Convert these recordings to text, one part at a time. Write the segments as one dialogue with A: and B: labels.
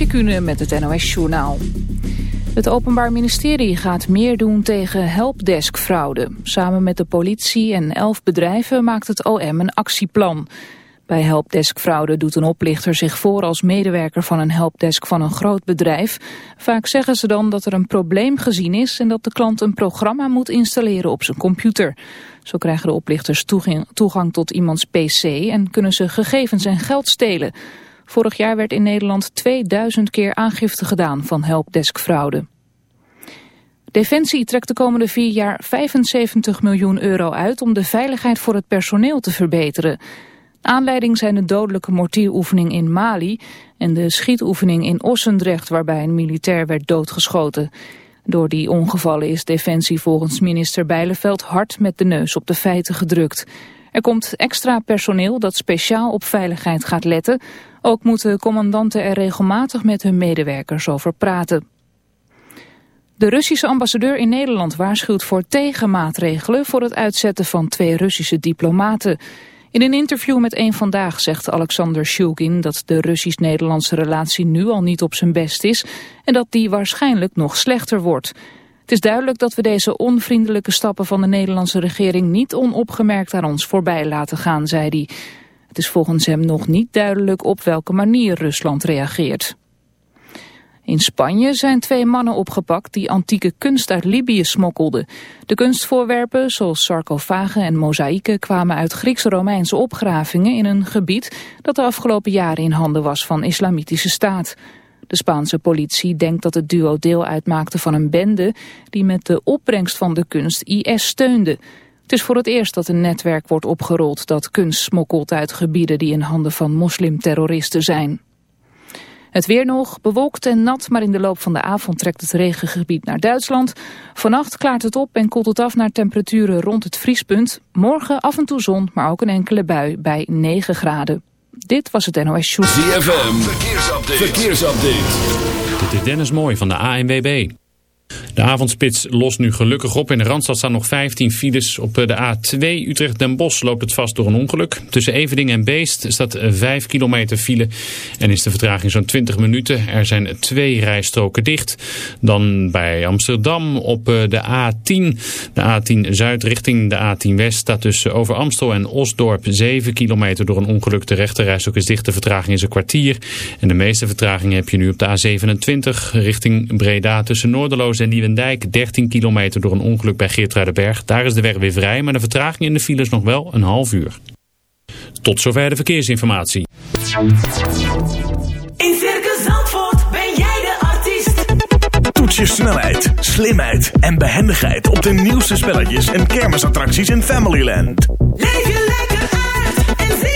A: Eefje met het NOS-journaal. Het Openbaar Ministerie gaat meer doen tegen helpdesk-fraude. Samen met de politie en elf bedrijven maakt het OM een actieplan. Bij helpdesk-fraude doet een oplichter zich voor als medewerker van een helpdesk van een groot bedrijf. Vaak zeggen ze dan dat er een probleem gezien is en dat de klant een programma moet installeren op zijn computer. Zo krijgen de oplichters toegang tot iemands pc en kunnen ze gegevens en geld stelen. Vorig jaar werd in Nederland 2000 keer aangifte gedaan van helpdesk-fraude. Defensie trekt de komende vier jaar 75 miljoen euro uit om de veiligheid voor het personeel te verbeteren. Aanleiding zijn de dodelijke mortieroefening in Mali en de schietoefening in Ossendrecht waarbij een militair werd doodgeschoten. Door die ongevallen is Defensie volgens minister Bijleveld hard met de neus op de feiten gedrukt. Er komt extra personeel dat speciaal op veiligheid gaat letten. Ook moeten commandanten er regelmatig met hun medewerkers over praten. De Russische ambassadeur in Nederland waarschuwt voor tegenmaatregelen voor het uitzetten van twee Russische diplomaten. In een interview met Eén Vandaag zegt Alexander Shulgin dat de Russisch-Nederlandse relatie nu al niet op zijn best is en dat die waarschijnlijk nog slechter wordt. Het is duidelijk dat we deze onvriendelijke stappen van de Nederlandse regering niet onopgemerkt aan ons voorbij laten gaan, zei hij. Het is volgens hem nog niet duidelijk op welke manier Rusland reageert. In Spanje zijn twee mannen opgepakt die antieke kunst uit Libië smokkelden. De kunstvoorwerpen, zoals sarcofagen en mozaïeken, kwamen uit Grieks-Romeinse opgravingen in een gebied dat de afgelopen jaren in handen was van islamitische staat. De Spaanse politie denkt dat het duo deel uitmaakte van een bende die met de opbrengst van de kunst IS steunde. Het is voor het eerst dat een netwerk wordt opgerold dat kunst smokkelt uit gebieden die in handen van moslimterroristen zijn. Het weer nog, bewolkt en nat, maar in de loop van de avond trekt het regengebied naar Duitsland. Vannacht klaart het op en koelt het af naar temperaturen rond het vriespunt. Morgen af en toe zon, maar ook een enkele bui bij 9 graden. Dit was het NOS Show.
B: ZFM, verkeersupdate. verkeersupdate.
C: Dit is Dennis Mooi van de ANWB. De avondspits lost nu gelukkig op. In de Randstad staan nog 15 files. Op de A2 Utrecht-Den Bosch loopt het vast door een ongeluk. Tussen Evening en Beest staat 5 kilometer file. En is de vertraging zo'n 20 minuten. Er zijn twee rijstroken dicht. Dan bij Amsterdam op eh, de A10. De A10 Zuid richting de A10 West staat tussen Over Amstel en Osdorp 7 kilometer door een ongeluk. De rechterrijstrook is dicht. De vertraging is een kwartier. En de meeste vertraging heb je nu op de A27 richting Breda tussen Noorderloos en Nieuwendijk 13 kilometer door een ongeluk bij Geertruidenberg. Daar is de weg weer vrij, maar de vertraging in de file is nog wel een half uur. Tot zover de verkeersinformatie.
D: In Circus Zandvoort ben jij de artiest.
E: Toets je snelheid, slimheid en behendigheid op de nieuwste spelletjes en kermisattracties in Familyland.
D: Leef je lekker uit en zie.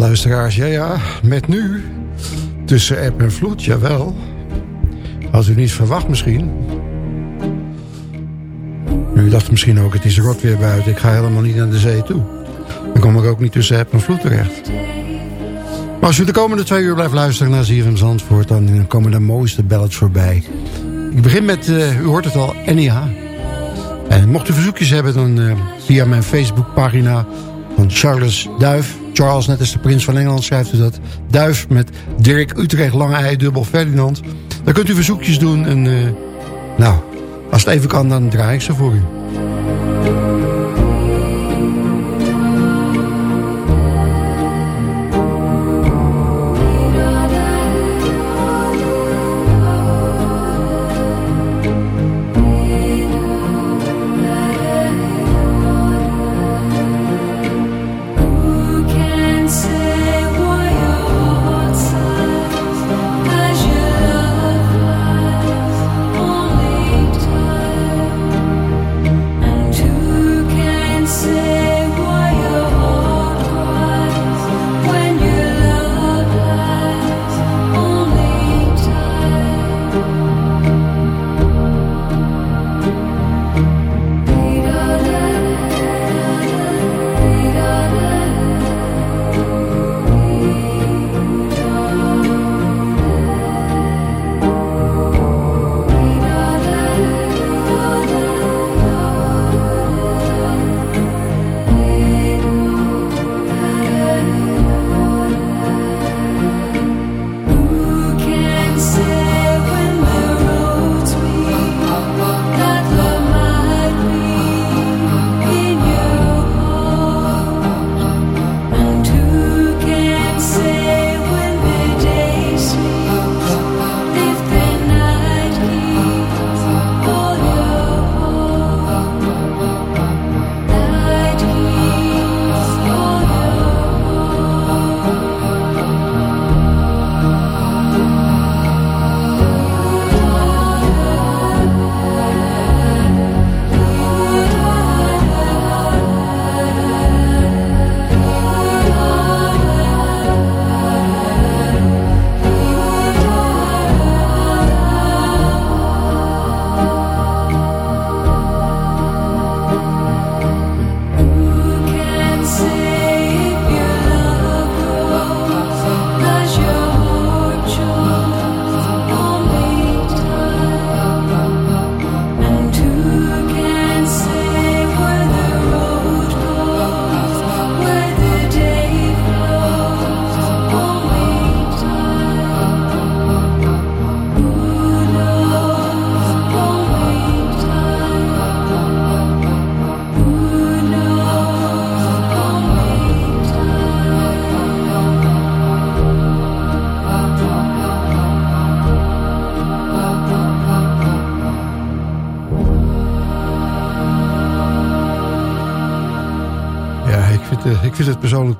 F: Luisteraars, ja ja, met nu. Tussen app en vloed, jawel. Had u niet verwacht misschien. U dacht misschien ook, het is rot weer buiten. Ik ga helemaal niet naar de zee toe. Dan kom ik ook niet tussen app en vloed terecht.
G: Maar als u de komende twee uur blijft luisteren naar ZFM Zandvoort... dan komen de mooiste ballads voorbij. Ik begin met, uh, u hoort het al, NIH. En mocht u verzoekjes hebben, dan uh, via mijn Facebookpagina van Charles Duif. Charles, net als de prins van Engeland, schrijft u dat. Duif met Dirk Utrecht, Lange Ei, dubbel Ferdinand. Dan kunt u verzoekjes doen en... Uh, nou, als het even kan, dan draai ik ze voor u.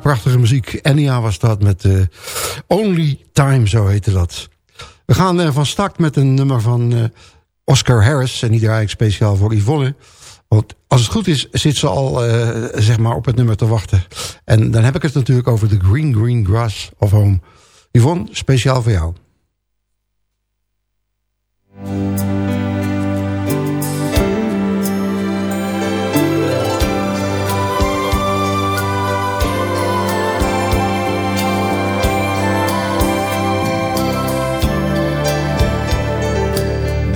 G: prachtige muziek. Enya was dat met uh, Only Time, zo heette dat. We gaan uh, van start met een nummer van uh, Oscar Harris. En die draai speciaal voor Yvonne. Want als het goed is, zit ze al zeg maar op het nummer te wachten. En dan heb ik het natuurlijk over de Green Green Grass of Home. Yvonne, speciaal voor jou.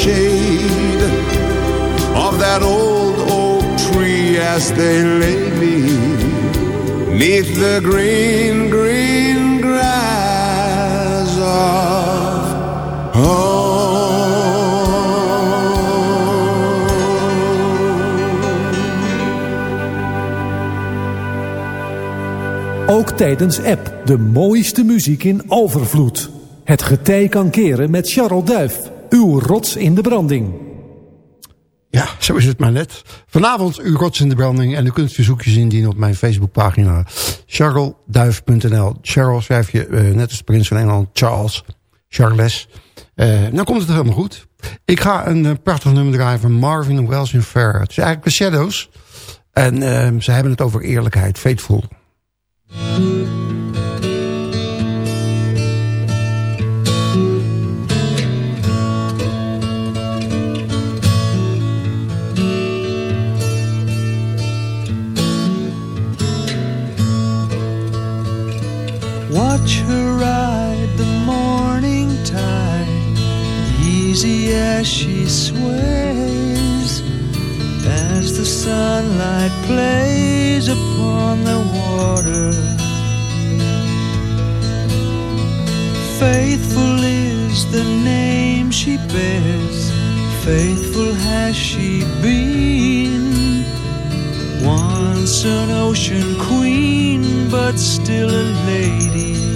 H: shade of that old oak tree as they lay me neath the green, green grass of
I: Ook tijdens app de mooiste muziek in overvloed. Het getij kan keren met Charles Duif. Uw rots in de branding.
F: Ja, zo is het maar net. Vanavond uw rots in de branding. En u kunt verzoekjes indienen op mijn Facebookpagina. charlesduif.nl Charles schrijf je uh, net als prins van Engeland. Charles. Charles. Uh, dan komt het helemaal goed. Ik ga een uh, prachtig nummer draaien van Marvin Wells in Fair. Het is eigenlijk de Shadows. En uh, ze hebben het over eerlijkheid. Faithful.
J: Watch her ride the morning tide, easy as she sways, as the sunlight plays upon the water. Faithful is the name she bears, faithful has she been. Once an ocean queen, but still a lady.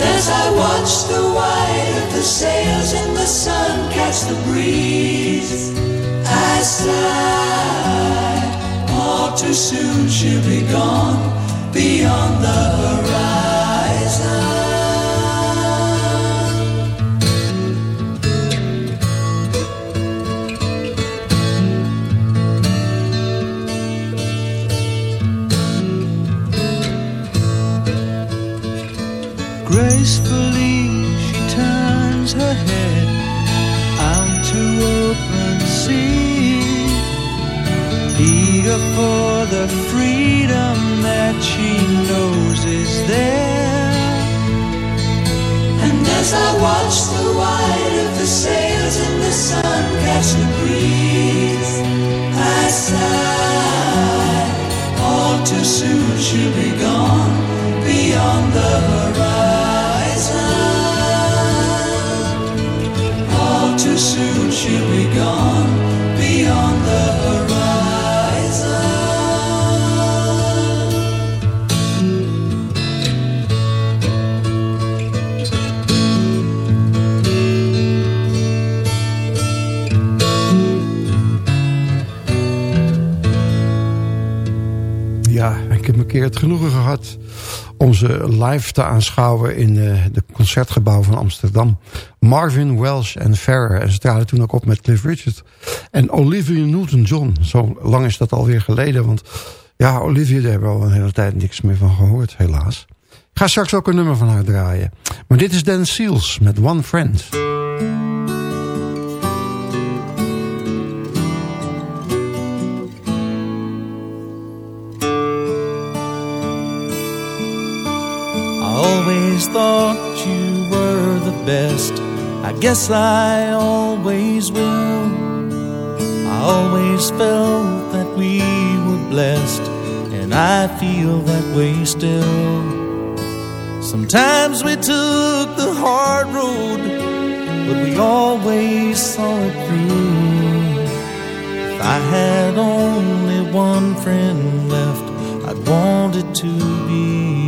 G: And as I watch the white of the sails in the sun catch the breeze, I sigh. All too soon she'll be gone beyond the horizon.
F: Het genoegen gehad om ze live te aanschouwen in uh, de concertgebouw van Amsterdam. Marvin Welsh en Ferrer. En ze traden toen ook op met Cliff Richard. En Olivia Newton-John. Zo lang is dat alweer geleden. Want ja, Olivia, daar hebben we al een hele tijd niks meer van gehoord, helaas. Ik ga straks ook een nummer van haar draaien. Maar dit is Dan Seals met One Friend.
J: Always thought you were the best. I guess I always will. I always felt that we were blessed, and I feel that way still. Sometimes we took the hard road, but we always saw it through. If I had only one friend left, I'd want it to be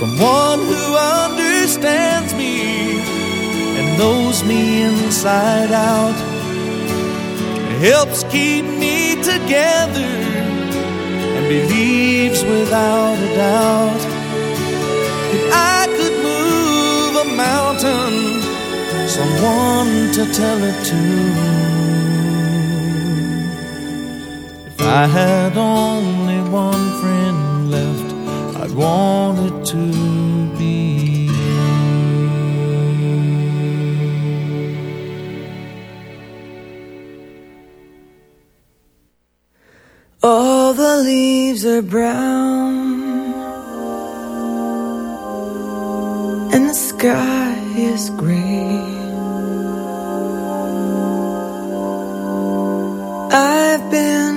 J: Someone who understands me and knows me inside out. Helps keep me together and believes without a doubt that I could move a mountain, someone to tell it to. If I had only one friend left, I'd want to be.
K: All the leaves are brown and the sky is gray. I've been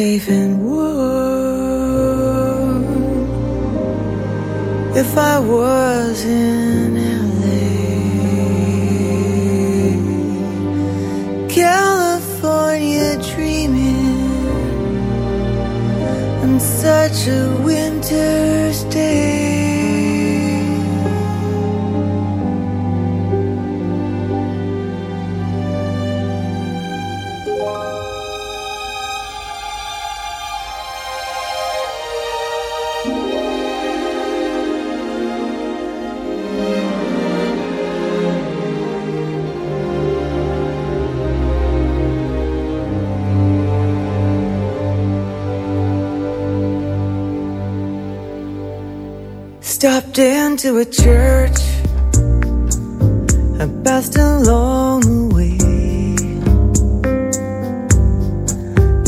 K: safe and warm. If I was Into a church I passed along the way.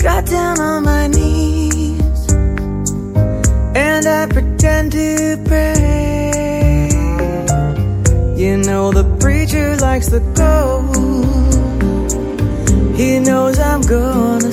K: Got down on my knees And I pretend to pray. You know the preacher likes the go He knows I'm gonna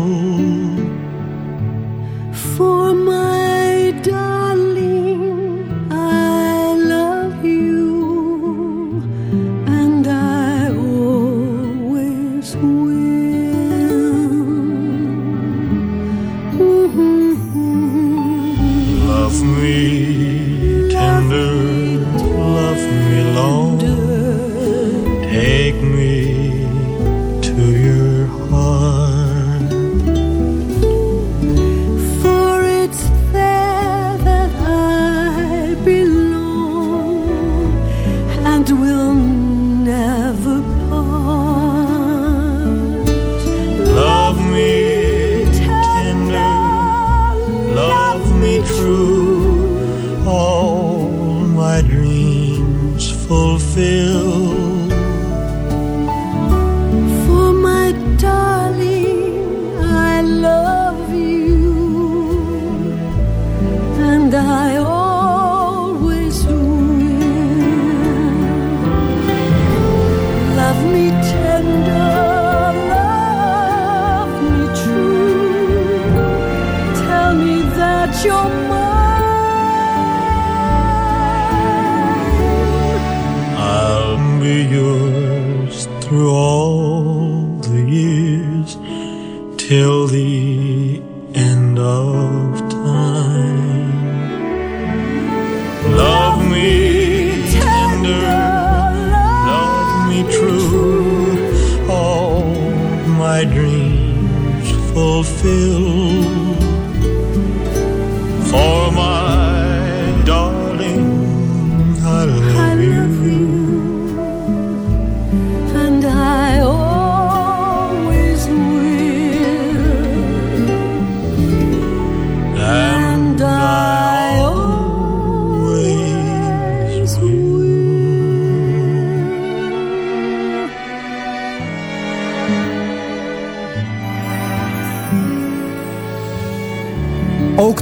L: Through all the years till the end of time. Love me tender, love me true, all my dreams fulfill.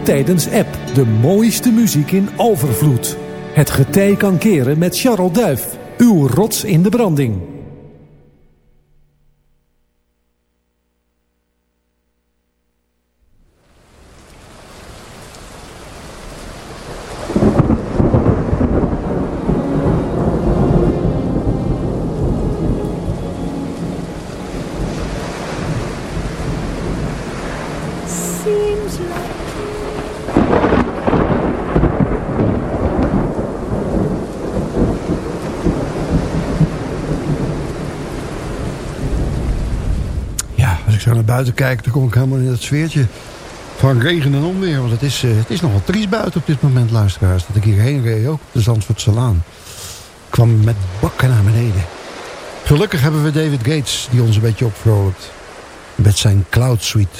I: Tijdens app de mooiste muziek in overvloed. Het getij kan keren met Charles Duif. Uw rots in de branding.
M: seems like
F: Ja, als ik zo naar buiten kijk, dan kom ik helemaal in dat sfeertje van regen en onweer. Want het is, eh, het is nogal triest buiten op dit moment, luisteraars. Dat ik hierheen reed, ook op de Zandvoortse Laan. Ik kwam met bakken naar beneden. Gelukkig hebben we David Gates, die ons een beetje opvrolijkt. Met zijn Cloud Suite.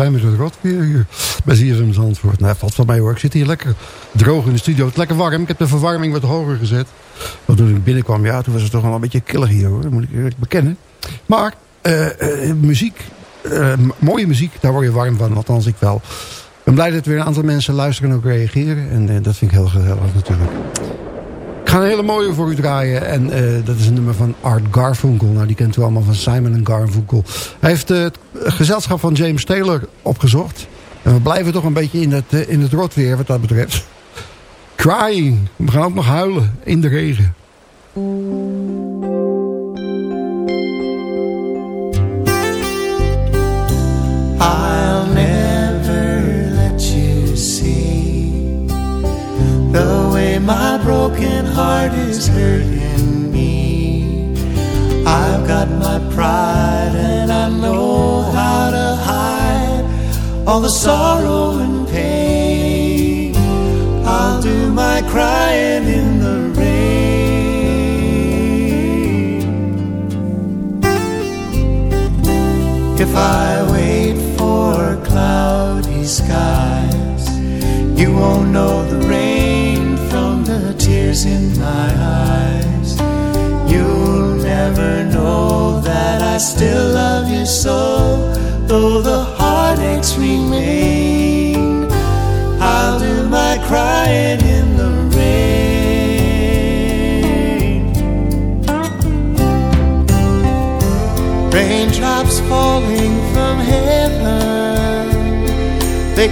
F: Wij met het rotweer hier bij ZFM Zandvoort. Nou, valt van mij hoor. Ik zit hier lekker droog in de studio. Het is lekker warm. Ik heb de verwarming wat hoger gezet. Want toen ik binnenkwam, ja, toen was het toch wel een beetje killer hier hoor. Dat moet ik eerlijk bekennen. Maar eh, muziek, eh, mooie muziek, daar word je warm van. Althans ik wel. Ik ben blij dat weer een aantal mensen luisteren en ook reageren. En dat vind ik heel gezellig natuurlijk. Ga een hele mooie voor u draaien. En eh, dat is een nummer van Art Garfunkel. Nou, die kent u allemaal van Simon Garfunkel. Hij heeft eh, het gezelschap van James Taylor opgezocht. En we blijven toch een beetje in het, eh, in het rotweer wat dat betreft. Crying. We gaan ook nog huilen in de regen.
N: If I wait for cloudy skies, you won't know the rain from the tears in my eyes. You'll never know that I still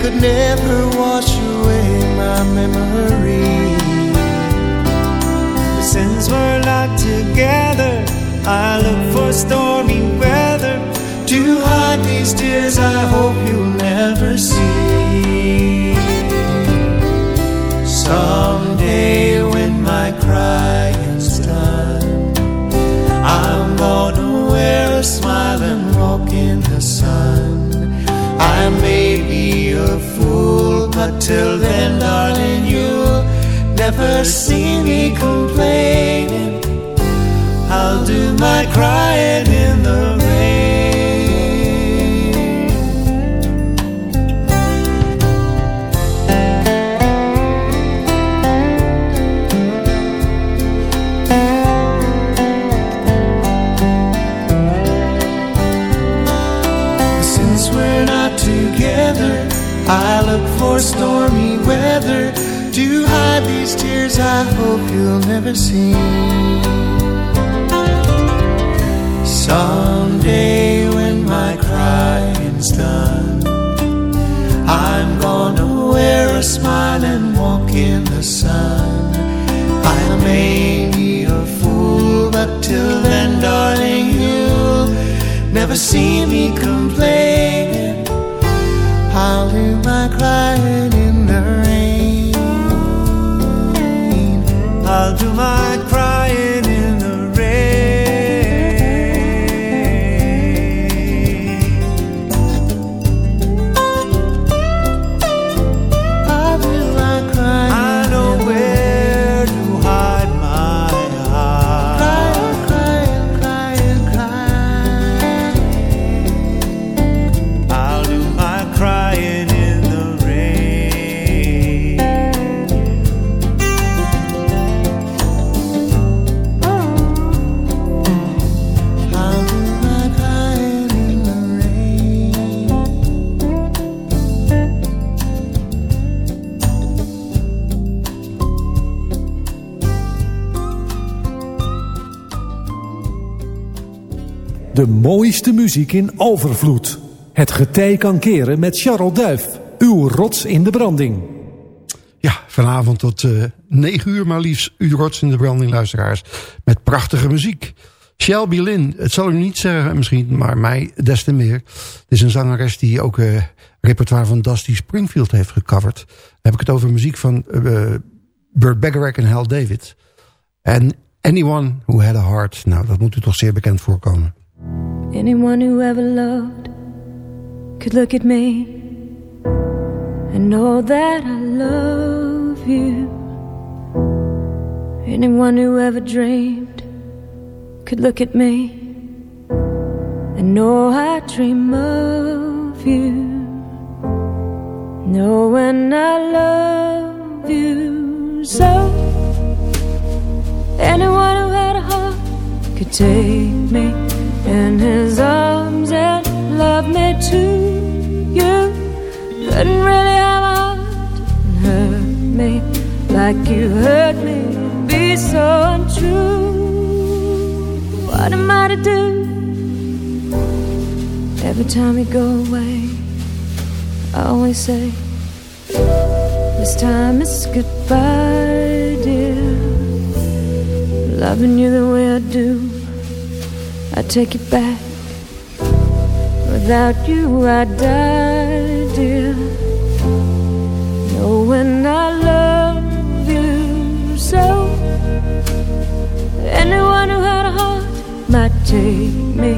N: could never wash away my memory. But since we're not together, I look for stormy weather to hide these tears I hope you'll never see. Someday when my crying's done, I'm gonna wear a smile till then, darling, you'll never see me complaining. I'll do my crying
I: muziek in overvloed. Het getij kan keren met Charles Duif. Uw rots in de branding.
F: Ja, vanavond tot eh 9 uur maar liefst. U rots in de branding, luisteraars. Met prachtige muziek. Shelby Lynn, het zal u niet zeggen misschien, maar mij des te meer. Het is een zangeres die ook eh repertoire van Dusty Springfield heeft gecoverd. Dan heb ik het over muziek van eh Burt Bacharach en Hal David. En Anyone Who Had a Heart. Nou, dat moet u toch zeer bekend voorkomen.
G: Anyone who ever loved could look at me and know that I love you. Anyone who ever dreamed could look at me and know I dream of you. Knowing I love you so. Anyone who had a heart could take me in his arms and love me too. You couldn't really have hurt me like you hurt me. Be so untrue. What am I to do? Every time you go away, I always say, This time it's goodbye, dear. Loving you the way I do, I take it back. Without you, I'd die, dear. Knowing I love you so. Anyone who had a heart might take me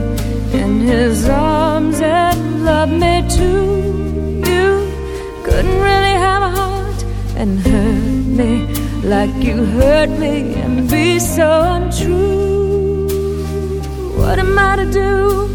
G: in his arms and love me too. You couldn't really have a heart and hurt me like you hurt me and be so untrue. What am I to do?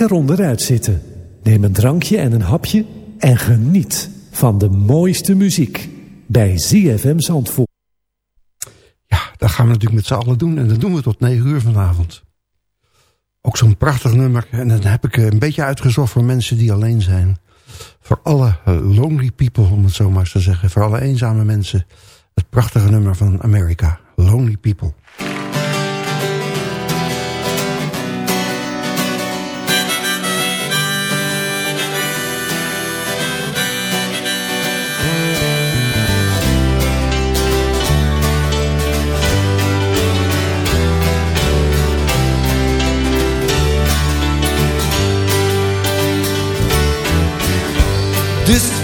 I: Lekker onderuit zitten. Neem een drankje en een hapje en geniet van de mooiste muziek bij ZFM Zandvoort.
F: Dat gaan we natuurlijk met z'n allen doen. En dat doen we tot 9 uur vanavond. Ook zo'n prachtig nummer. En dat heb ik eh, een beetje uitgezocht voor mensen die alleen zijn. Voor alle eh, lonely people, om het zo maar eens te zeggen. Voor alle eenzame mensen. Het prachtige nummer van Amerika. Lonely People.
D: This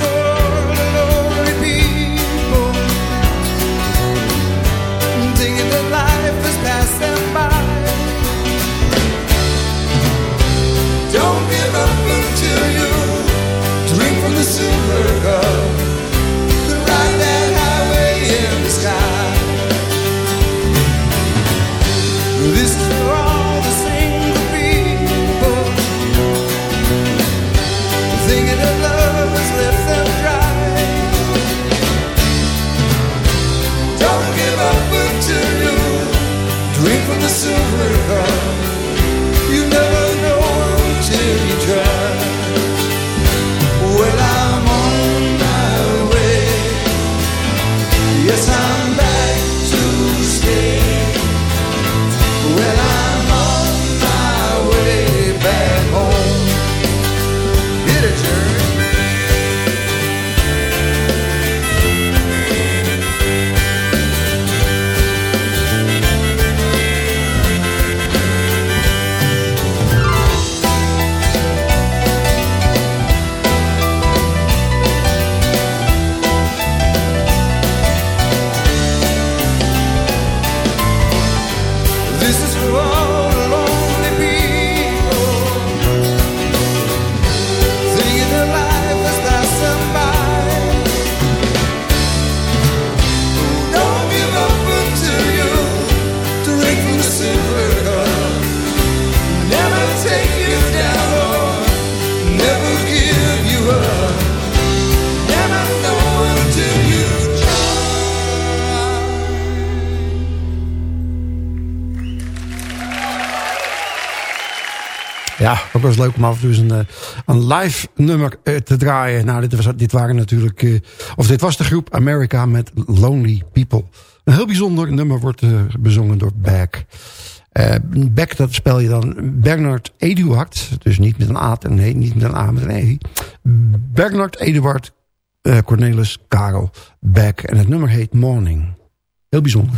O: eens leuk om af en toe een, eh, een live nummer eh, te draaien. Nou, dit, was, dit waren natuurlijk... eh, of dit was de groep America met Lonely People. Een heel bijzonder nummer wordt bezongen door Beck. Eh Beck, dat spel je dan Bernard Eduard. Dus niet met een A, nee, niet met een A, met een E. Bernard Eduard Cornelis Karel Beck. En het nummer heet Morning. Heel bijzonder.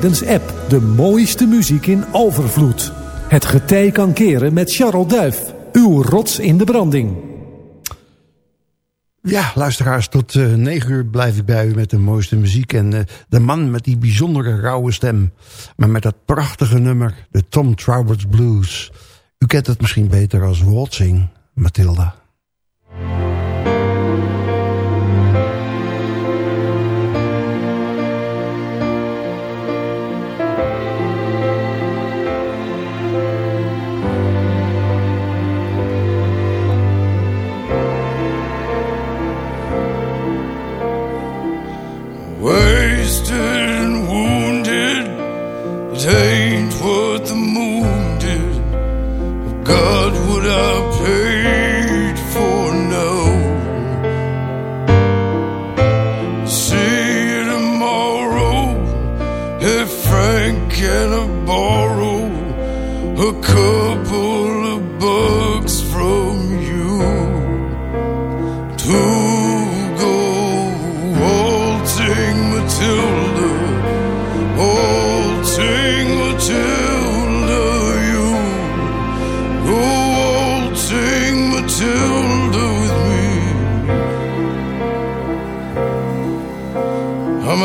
I: Tijdens app. De mooiste muziek in overvloed. Het getij kan keren met Charles Duif. Uw rots in de branding.
F: Ja, luisteraars, tot uh, 9 uur blijf ik bij u met de mooiste muziek. En uh, de man met die bijzondere rauwe stem. Maar met dat prachtige nummer, de Tom Trowers Blues. U kent het misschien beter als Waltzing, Matilda.
P: Word.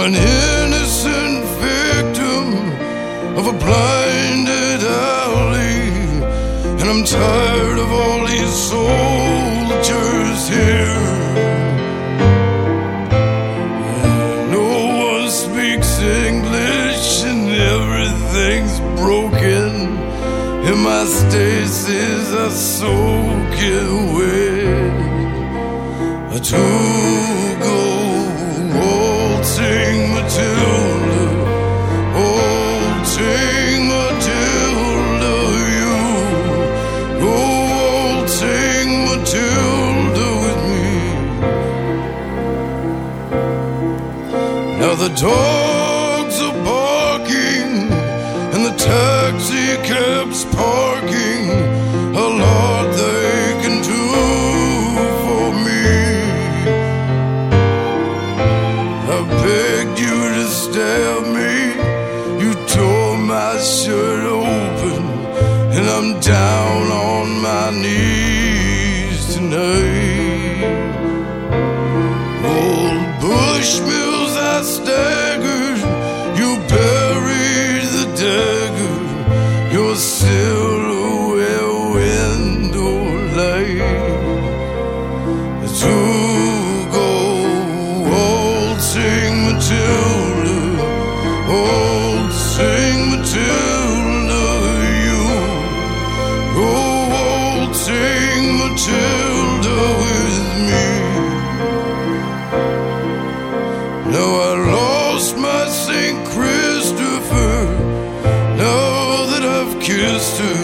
P: An innocent victim of a blinded alley, and I'm tired of all these soldiers here. No one speaks English and everything's broken. And my stasis are soaking wet. To go told St. Christopher. Now that I've kissed her,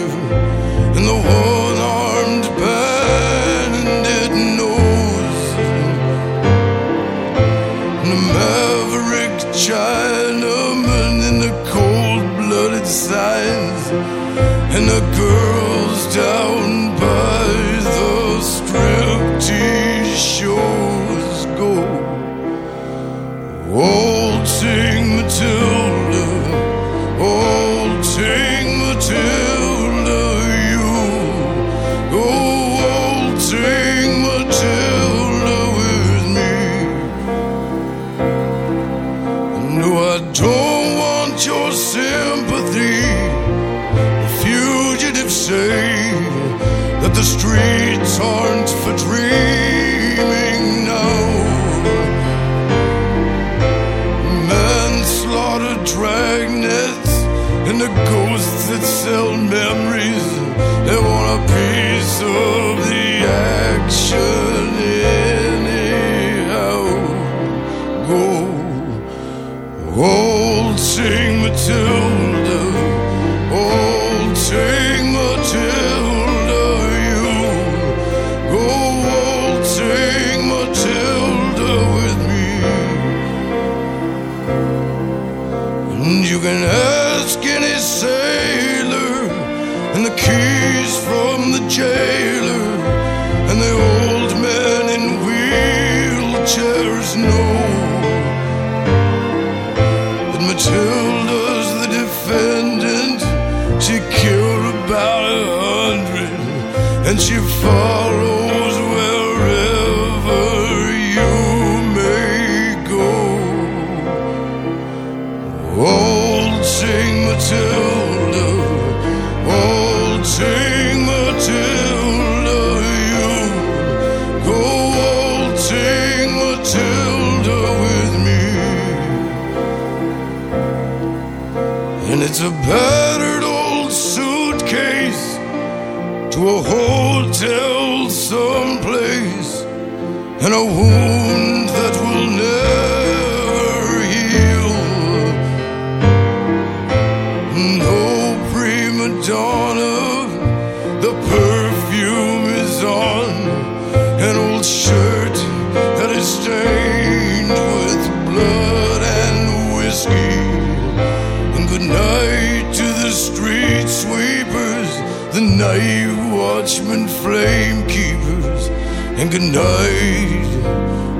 P: memories. They want a piece of follows wherever you may go. Old Saint Matilda, old Saint Matilda, you go, old Saint Matilda, with me. And it's a battered old suitcase to a hotel someplace and a wound that will never heal. No prima donna, the perfume is on an old shirt that is stained with blood and whiskey. And good night to the street sweepers, the night watchmen, flame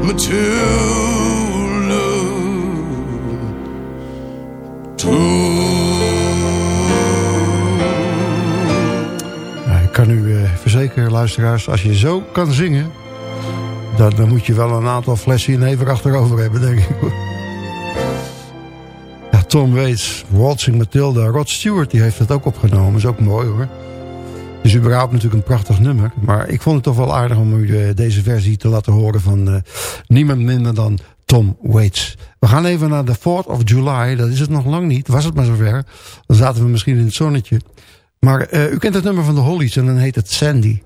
P: Matilda.
F: Nou, ik kan u eh, verzekeren, luisteraars, als je zo kan zingen... Dan, dan moet je wel een aantal flessen even achterover hebben, denk ik. Tom Waits, Waltzing Matilda. Rod Stewart die heeft het ook opgenomen. Is ook mooi hoor. Is überhaupt natuurlijk een prachtig nummer. Maar ik vond het toch wel aardig om u eh, deze versie te laten horen van eh, niemand minder dan Tom Waits. We gaan even naar de 4th of July. Dat is het nog lang niet. Was het maar zover. Dan zaten we misschien in het zonnetje. Maar eh, u kent het nummer van de Hollies en dan heet het. Sandy,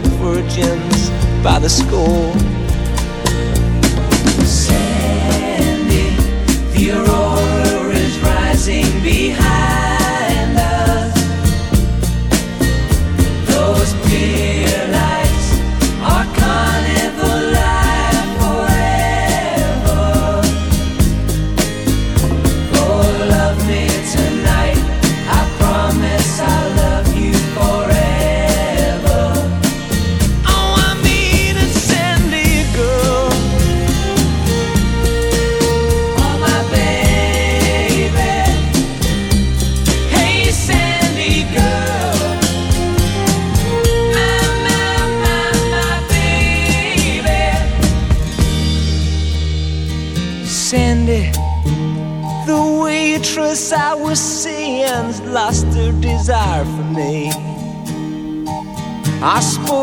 G: Virgins by the score.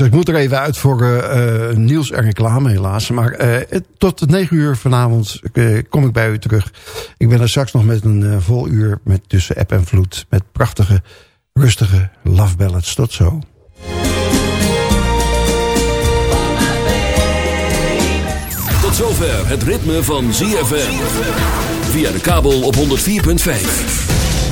F: Ik moet er even uit voor uh, nieuws en reclame helaas. Maar uh, tot 9 uur vanavond kom ik bij u terug. Ik ben er straks nog met een vol uur met tussen app en vloed. Met prachtige, rustige love ballads. Tot zo.
B: Tot zover het ritme van ZFM. Via de kabel op 104.5.